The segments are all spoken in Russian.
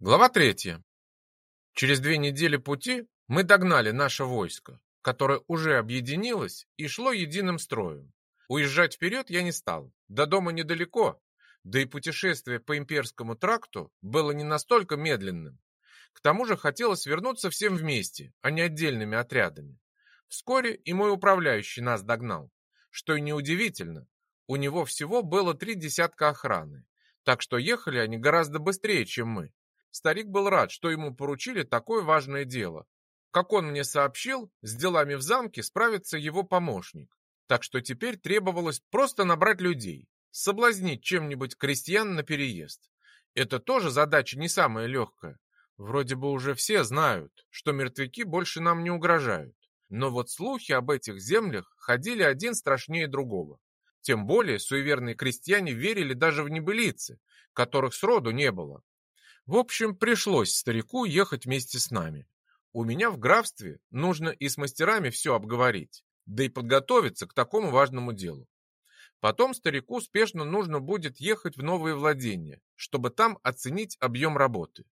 Глава третья. Через две недели пути мы догнали наше войско, которое уже объединилось и шло единым строем. Уезжать вперед я не стал, до дома недалеко, да и путешествие по имперскому тракту было не настолько медленным. К тому же хотелось вернуться всем вместе, а не отдельными отрядами. Вскоре и мой управляющий нас догнал, что и неудивительно, у него всего было три десятка охраны, так что ехали они гораздо быстрее, чем мы. Старик был рад, что ему поручили такое важное дело. Как он мне сообщил, с делами в замке справится его помощник. Так что теперь требовалось просто набрать людей, соблазнить чем-нибудь крестьян на переезд. Это тоже задача не самая легкая. Вроде бы уже все знают, что мертвяки больше нам не угрожают. Но вот слухи об этих землях ходили один страшнее другого. Тем более суеверные крестьяне верили даже в небылицы, которых сроду не было. В общем, пришлось старику ехать вместе с нами. У меня в графстве нужно и с мастерами все обговорить, да и подготовиться к такому важному делу. Потом старику спешно нужно будет ехать в новые владения, чтобы там оценить объем работы.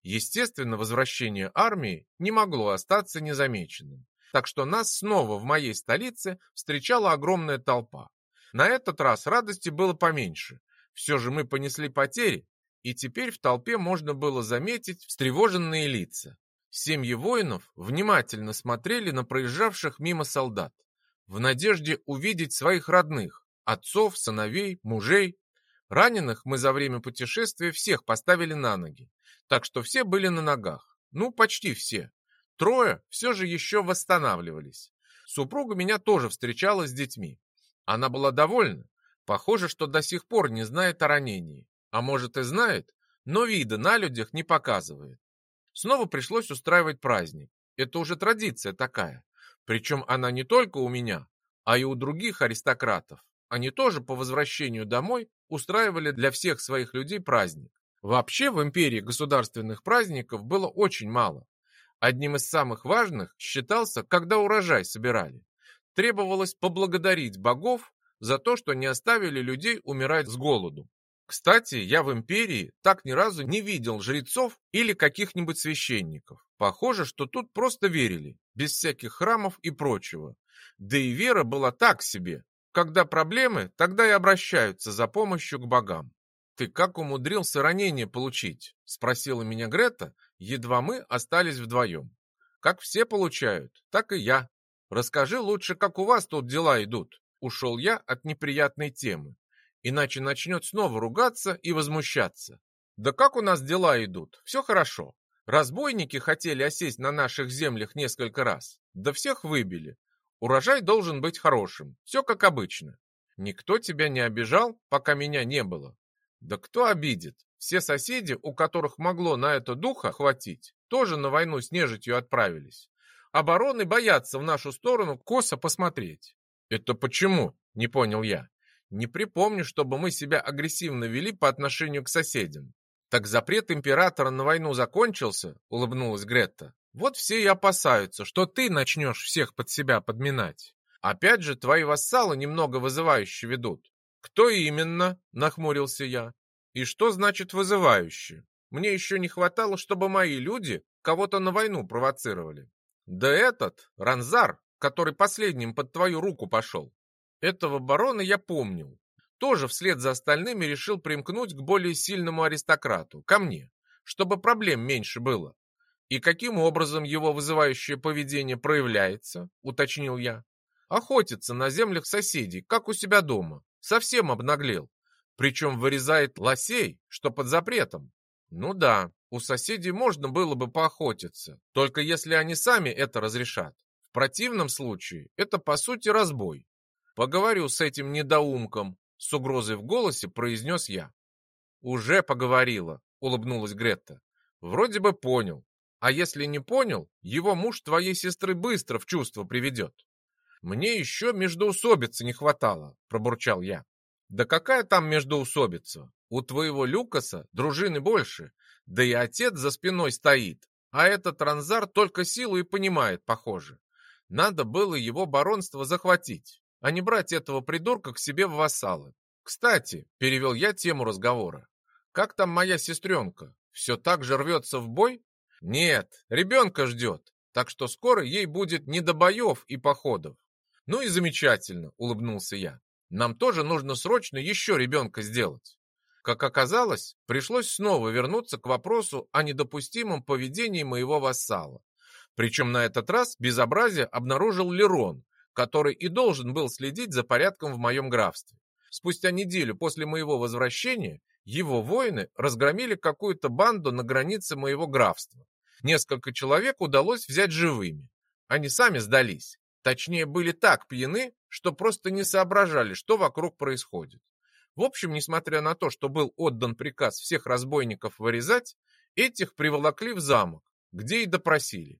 Естественно, возвращение армии не могло остаться незамеченным, так что нас снова в моей столице встречала огромная толпа. На этот раз радости было поменьше. Все же мы понесли потери, и теперь в толпе можно было заметить встревоженные лица. Семьи воинов внимательно смотрели на проезжавших мимо солдат, в надежде увидеть своих родных, отцов, сыновей, мужей. Раненых мы за время путешествия всех поставили на ноги, так что все были на ногах. Ну, почти все. Трое все же еще восстанавливались. Супруга меня тоже встречала с детьми. Она была довольна. Похоже, что до сих пор не знает о ранении. А может и знает, но вида на людях не показывает. Снова пришлось устраивать праздник. Это уже традиция такая. Причем она не только у меня, а и у других аристократов. Они тоже по возвращению домой устраивали для всех своих людей праздник. Вообще в империи государственных праздников было очень мало. Одним из самых важных считался, когда урожай собирали. Требовалось поблагодарить богов за то, что не оставили людей умирать с голоду. Кстати, я в империи так ни разу не видел жрецов или каких-нибудь священников. Похоже, что тут просто верили, без всяких храмов и прочего. Да и вера была так себе. Когда проблемы, тогда и обращаются за помощью к богам. «Ты как умудрился ранение получить?» – спросила меня Грета, едва мы остались вдвоем. «Как все получают, так и я. Расскажи лучше, как у вас тут дела идут». Ушел я от неприятной темы иначе начнет снова ругаться и возмущаться. Да как у нас дела идут? Все хорошо. Разбойники хотели осесть на наших землях несколько раз. Да всех выбили. Урожай должен быть хорошим. Все как обычно. Никто тебя не обижал, пока меня не было. Да кто обидит? Все соседи, у которых могло на это духа хватить, тоже на войну с нежитью отправились. Обороны боятся в нашу сторону косо посмотреть. Это почему? Не понял я. Не припомню, чтобы мы себя агрессивно вели по отношению к соседям. Так запрет императора на войну закончился, улыбнулась Гретта. Вот все и опасаются, что ты начнешь всех под себя подминать. Опять же, твои вассалы немного вызывающе ведут. Кто именно? Нахмурился я. И что значит вызывающе? Мне еще не хватало, чтобы мои люди кого-то на войну провоцировали. Да этот, Ранзар, который последним под твою руку пошел. Этого барона я помнил. Тоже вслед за остальными решил примкнуть к более сильному аристократу, ко мне, чтобы проблем меньше было. И каким образом его вызывающее поведение проявляется, уточнил я. Охотится на землях соседей, как у себя дома. Совсем обнаглел. Причем вырезает лосей, что под запретом. Ну да, у соседей можно было бы поохотиться, только если они сами это разрешат. В противном случае это по сути разбой. «Поговорю с этим недоумком», — с угрозой в голосе произнес я. «Уже поговорила», — улыбнулась Гретта. «Вроде бы понял. А если не понял, его муж твоей сестры быстро в чувство приведет». «Мне еще междоусобицы не хватало», — пробурчал я. «Да какая там междоусобица? У твоего Люкаса дружины больше, да и отец за спиной стоит, а этот Ранзар только силу и понимает, похоже. Надо было его баронство захватить, а не брать этого придурка к себе в вассалы. Кстати, перевел я тему разговора. Как там моя сестренка? Все так же рвется в бой? Нет, ребенка ждет, так что скоро ей будет не до боев и походов. Ну и замечательно, улыбнулся я. Нам тоже нужно срочно еще ребенка сделать. Как оказалось, пришлось снова вернуться к вопросу о недопустимом поведении моего вассала. Причем на этот раз безобразие обнаружил Лерон, который и должен был следить за порядком в моем графстве. Спустя неделю после моего возвращения его воины разгромили какую-то банду на границе моего графства. Несколько человек удалось взять живыми. Они сами сдались. Точнее, были так пьяны, что просто не соображали, что вокруг происходит. В общем, несмотря на то, что был отдан приказ всех разбойников вырезать, этих приволокли в замок, где и допросили.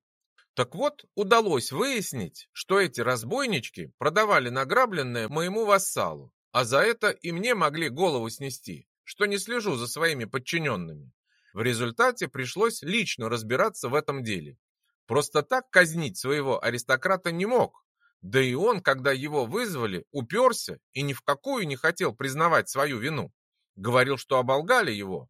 Так вот, удалось выяснить, что эти разбойнички продавали награбленное моему вассалу, а за это и мне могли голову снести, что не слежу за своими подчиненными. В результате пришлось лично разбираться в этом деле. Просто так казнить своего аристократа не мог, да и он, когда его вызвали, уперся и ни в какую не хотел признавать свою вину. Говорил, что оболгали его.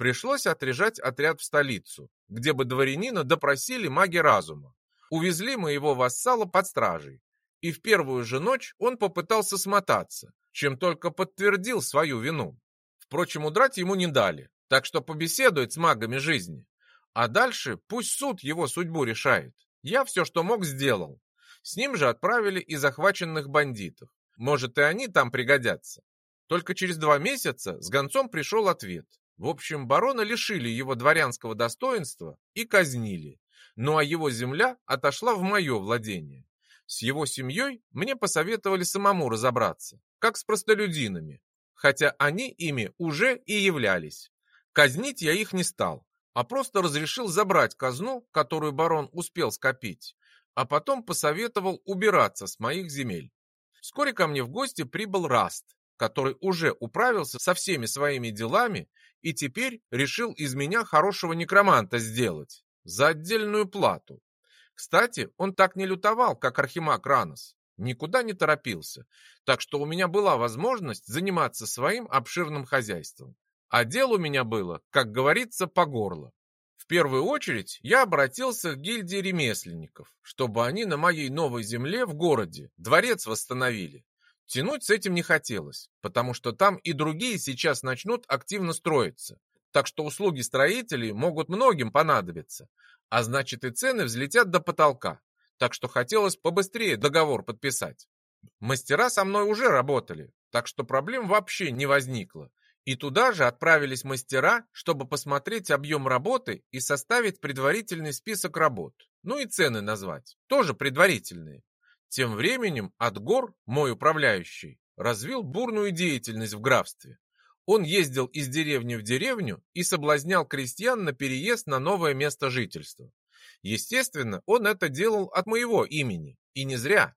Пришлось отряжать отряд в столицу, где бы дворянина допросили маги разума. Увезли мы его вассала под стражей. И в первую же ночь он попытался смотаться, чем только подтвердил свою вину. Впрочем, удрать ему не дали, так что побеседует с магами жизни. А дальше пусть суд его судьбу решает. Я все, что мог, сделал. С ним же отправили и захваченных бандитов. Может, и они там пригодятся. Только через два месяца с гонцом пришел ответ. В общем, барона лишили его дворянского достоинства и казнили. Ну а его земля отошла в мое владение. С его семьей мне посоветовали самому разобраться, как с простолюдинами, хотя они ими уже и являлись. Казнить я их не стал, а просто разрешил забрать казну, которую барон успел скопить, а потом посоветовал убираться с моих земель. Вскоре ко мне в гости прибыл Раст, который уже управился со всеми своими делами и теперь решил из меня хорошего некроманта сделать за отдельную плату. Кстати, он так не лютовал, как Архимаг Ранос, никуда не торопился, так что у меня была возможность заниматься своим обширным хозяйством. А дел у меня было, как говорится, по горло первую очередь я обратился к гильдии ремесленников, чтобы они на моей новой земле в городе дворец восстановили. Тянуть с этим не хотелось, потому что там и другие сейчас начнут активно строиться. Так что услуги строителей могут многим понадобиться, а значит и цены взлетят до потолка. Так что хотелось побыстрее договор подписать. Мастера со мной уже работали, так что проблем вообще не возникло. И туда же отправились мастера, чтобы посмотреть объем работы и составить предварительный список работ. Ну и цены назвать, тоже предварительные. Тем временем Отгор, мой управляющий, развил бурную деятельность в графстве. Он ездил из деревни в деревню и соблазнял крестьян на переезд на новое место жительства. Естественно, он это делал от моего имени, и не зря.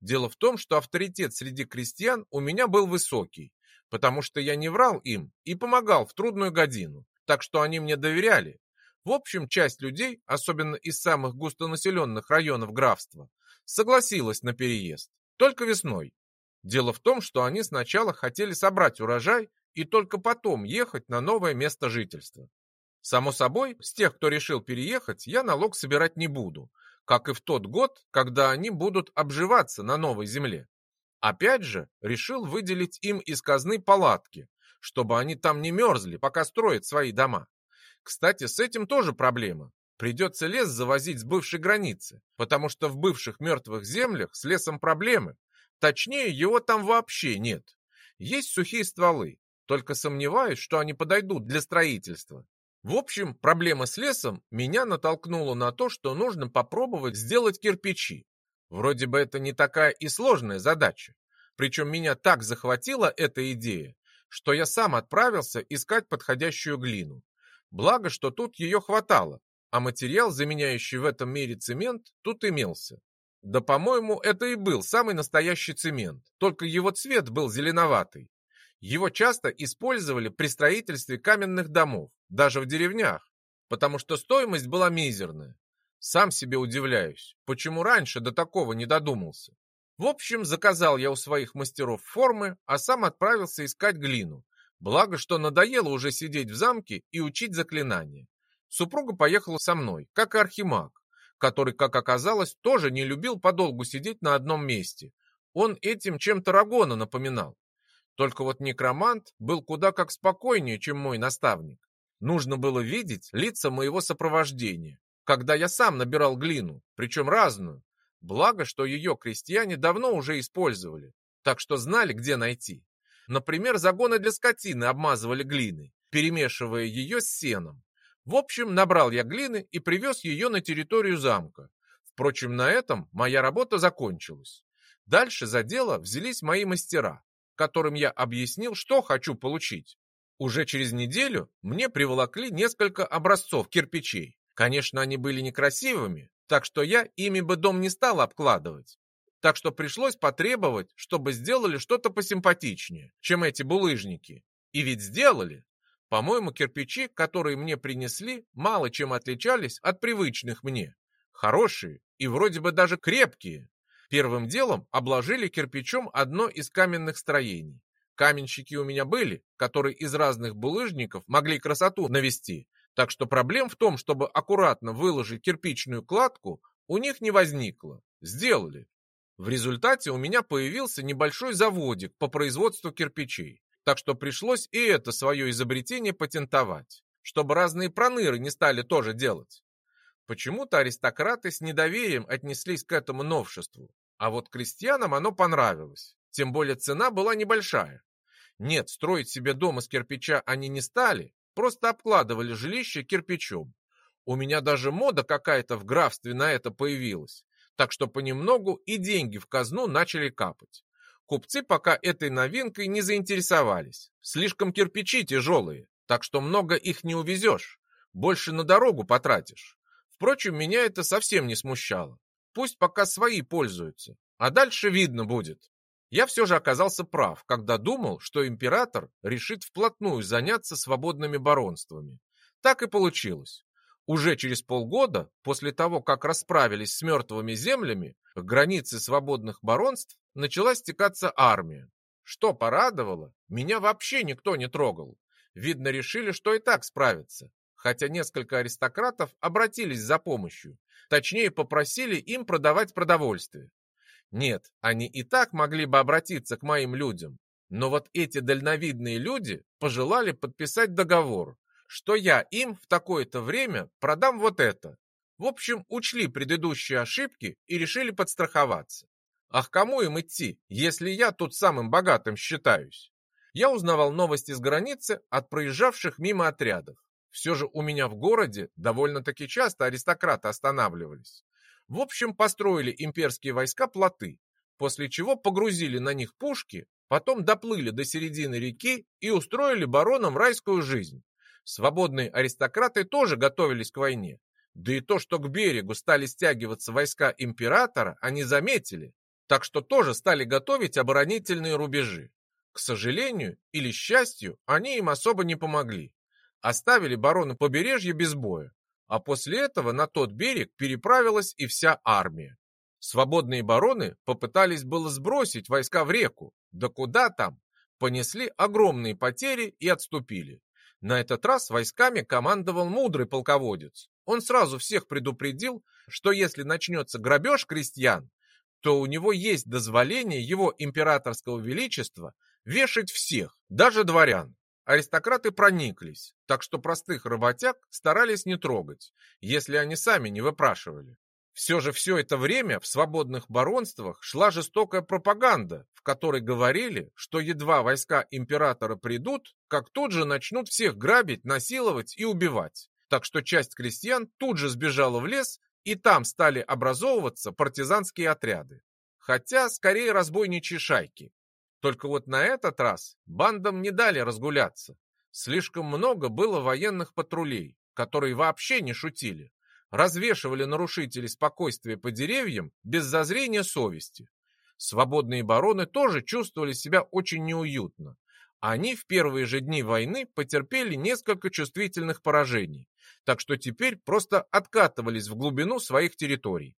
Дело в том, что авторитет среди крестьян у меня был высокий, потому что я не врал им и помогал в трудную годину, так что они мне доверяли. В общем, часть людей, особенно из самых густонаселенных районов графства, согласилась на переезд, только весной. Дело в том, что они сначала хотели собрать урожай и только потом ехать на новое место жительства. Само собой, с тех, кто решил переехать, я налог собирать не буду, как и в тот год, когда они будут обживаться на новой земле. Опять же, решил выделить им из казны палатки, чтобы они там не мерзли, пока строят свои дома. Кстати, с этим тоже проблема. Придется лес завозить с бывшей границы, потому что в бывших мертвых землях с лесом проблемы. Точнее, его там вообще нет. Есть сухие стволы, только сомневаюсь, что они подойдут для строительства. В общем, проблема с лесом меня натолкнула на то, что нужно попробовать сделать кирпичи. Вроде бы это не такая и сложная задача. Причем меня так захватила эта идея, что я сам отправился искать подходящую глину. Благо, что тут ее хватало, а материал, заменяющий в этом мире цемент, тут имелся. Да, по-моему, это и был самый настоящий цемент, только его цвет был зеленоватый. Его часто использовали при строительстве каменных домов, даже в деревнях, потому что стоимость была мизерная. Сам себе удивляюсь, почему раньше до такого не додумался. В общем, заказал я у своих мастеров формы, а сам отправился искать глину. Благо, что надоело уже сидеть в замке и учить заклинания. Супруга поехала со мной, как и архимаг, который, как оказалось, тоже не любил подолгу сидеть на одном месте. Он этим чем-то Рагона напоминал. Только вот некромант был куда как спокойнее, чем мой наставник. Нужно было видеть лица моего сопровождения, когда я сам набирал глину, причем разную. Благо, что ее крестьяне давно уже использовали, так что знали, где найти. Например, загоны для скотины обмазывали глиной, перемешивая ее с сеном. В общем, набрал я глины и привез ее на территорию замка. Впрочем, на этом моя работа закончилась. Дальше за дело взялись мои мастера, которым я объяснил, что хочу получить. Уже через неделю мне приволокли несколько образцов кирпичей. Конечно, они были некрасивыми, так что я ими бы дом не стал обкладывать. Так что пришлось потребовать, чтобы сделали что-то посимпатичнее, чем эти булыжники. И ведь сделали. По-моему, кирпичи, которые мне принесли, мало чем отличались от привычных мне. Хорошие и вроде бы даже крепкие. Первым делом обложили кирпичом одно из каменных строений. Каменщики у меня были, которые из разных булыжников могли красоту навести, так что проблем в том, чтобы аккуратно выложить кирпичную кладку, у них не возникло. Сделали. В результате у меня появился небольшой заводик по производству кирпичей, так что пришлось и это свое изобретение патентовать, чтобы разные проныры не стали тоже делать. Почему-то аристократы с недоверием отнеслись к этому новшеству, а вот крестьянам оно понравилось, тем более цена была небольшая. Нет, строить себе дом из кирпича они не стали, просто обкладывали жилище кирпичом. У меня даже мода какая-то в графстве на это появилась, так что понемногу и деньги в казну начали капать. Купцы пока этой новинкой не заинтересовались. Слишком кирпичи тяжелые, так что много их не увезешь. Больше на дорогу потратишь. Впрочем, меня это совсем не смущало. Пусть пока свои пользуются, а дальше видно будет. Я все же оказался прав, когда думал, что император решит вплотную заняться свободными баронствами. Так и получилось. Уже через полгода, после того, как расправились с мертвыми землями, к границе свободных баронств начала стекаться армия. Что порадовало, меня вообще никто не трогал. Видно, решили, что и так справятся. Хотя несколько аристократов обратились за помощью. Точнее, попросили им продавать продовольствие. Нет, они и так могли бы обратиться к моим людям, но вот эти дальновидные люди пожелали подписать договор, что я им в такое-то время продам вот это. В общем, учли предыдущие ошибки и решили подстраховаться. Ах, кому им идти, если я тут самым богатым считаюсь? Я узнавал новости с границы от проезжавших мимо отрядов. Все же у меня в городе довольно-таки часто аристократы останавливались. В общем, построили имперские войска плоты, после чего погрузили на них пушки, потом доплыли до середины реки и устроили баронам райскую жизнь. Свободные аристократы тоже готовились к войне. Да и то, что к берегу стали стягиваться войска императора, они заметили, так что тоже стали готовить оборонительные рубежи. К сожалению или счастью, они им особо не помогли. Оставили бароны побережья без боя, а после этого на тот берег переправилась и вся армия. Свободные бароны попытались было сбросить войска в реку, да куда там, понесли огромные потери и отступили. На этот раз войсками командовал мудрый полководец. Он сразу всех предупредил, что если начнется грабеж крестьян, то у него есть дозволение его императорского величества вешать всех, даже дворян. Аристократы прониклись, так что простых работяг старались не трогать, если они сами не выпрашивали. Все же все это время в свободных баронствах шла жестокая пропаганда, в которой говорили, что едва войска императора придут, как тут же начнут всех грабить, насиловать и убивать. Так что часть крестьян тут же сбежала в лес, и там стали образовываться партизанские отряды. Хотя скорее разбойничьи шайки. Только вот на этот раз бандам не дали разгуляться. Слишком много было военных патрулей, которые вообще не шутили. Развешивали нарушителей спокойствия по деревьям без зазрения совести. Свободные бароны тоже чувствовали себя очень неуютно. Они в первые же дни войны потерпели несколько чувствительных поражений, так что теперь просто откатывались в глубину своих территорий.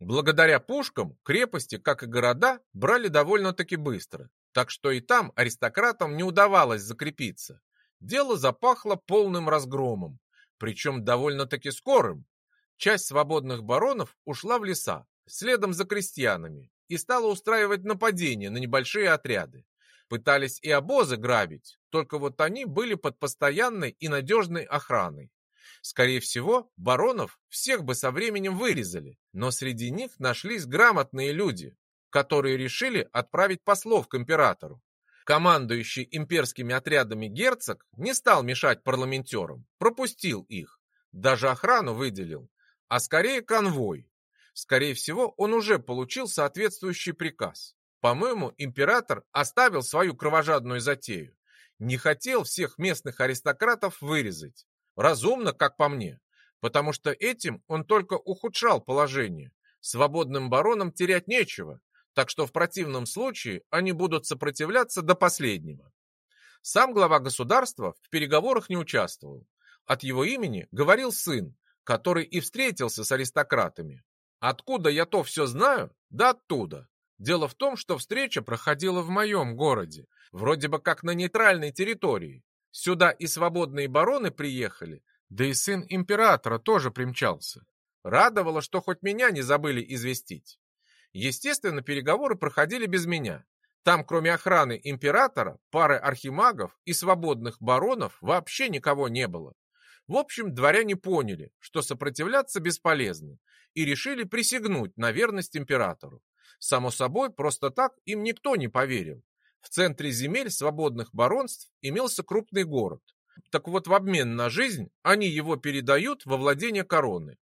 Благодаря пушкам крепости, как и города, брали довольно-таки быстро. Так что и там аристократам не удавалось закрепиться. Дело запахло полным разгромом, причем довольно-таки скорым. Часть свободных баронов ушла в леса, следом за крестьянами, и стала устраивать нападения на небольшие отряды. Пытались и обозы грабить, только вот они были под постоянной и надежной охраной. Скорее всего, баронов всех бы со временем вырезали, но среди них нашлись грамотные люди, которые решили отправить послов к императору. Командующий имперскими отрядами герцог не стал мешать парламентерам, пропустил их, даже охрану выделил, а скорее конвой. Скорее всего, он уже получил соответствующий приказ. По-моему, император оставил свою кровожадную затею. Не хотел всех местных аристократов вырезать. Разумно, как по мне, потому что этим он только ухудшал положение. Свободным баронам терять нечего, так что в противном случае они будут сопротивляться до последнего. Сам глава государства в переговорах не участвовал. От его имени говорил сын, который и встретился с аристократами. Откуда я то все знаю? Да оттуда. Дело в том, что встреча проходила в моем городе, вроде бы как на нейтральной территории. Сюда и свободные бароны приехали, да и сын императора тоже примчался. Радовало, что хоть меня не забыли известить. Естественно, переговоры проходили без меня. Там, кроме охраны императора, пары архимагов и свободных баронов, вообще никого не было. В общем, дворяне поняли, что сопротивляться бесполезно, и решили присягнуть на верность императору. Само собой, просто так им никто не поверил. В центре земель свободных баронств имелся крупный город. Так вот, в обмен на жизнь они его передают во владение короны.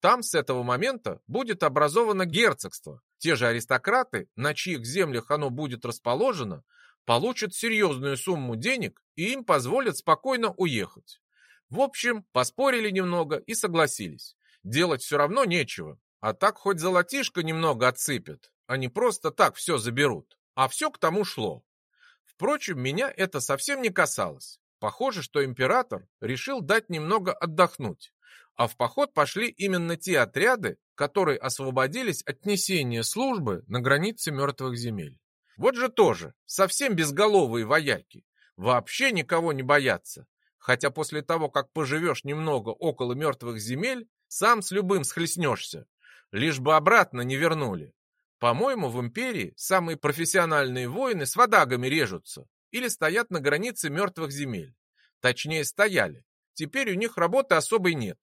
Там с этого момента будет образовано герцогство. Те же аристократы, на чьих землях оно будет расположено, получат серьезную сумму денег и им позволят спокойно уехать. В общем, поспорили немного и согласились. Делать все равно нечего, а так хоть золотишко немного отсыпят, они просто так все заберут. А все к тому шло. Впрочем, меня это совсем не касалось. Похоже, что император решил дать немного отдохнуть а в поход пошли именно те отряды, которые освободились от несения службы на границе мертвых земель. Вот же тоже, совсем безголовые вояки, вообще никого не боятся, хотя после того, как поживешь немного около мертвых земель, сам с любым схлестнешься, лишь бы обратно не вернули. По-моему, в империи самые профессиональные воины с водагами режутся или стоят на границе мертвых земель. Точнее, стояли. Теперь у них работы особой нет.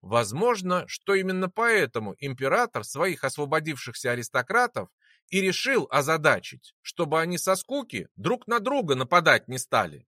Возможно, что именно поэтому император своих освободившихся аристократов и решил озадачить, чтобы они со скуки друг на друга нападать не стали.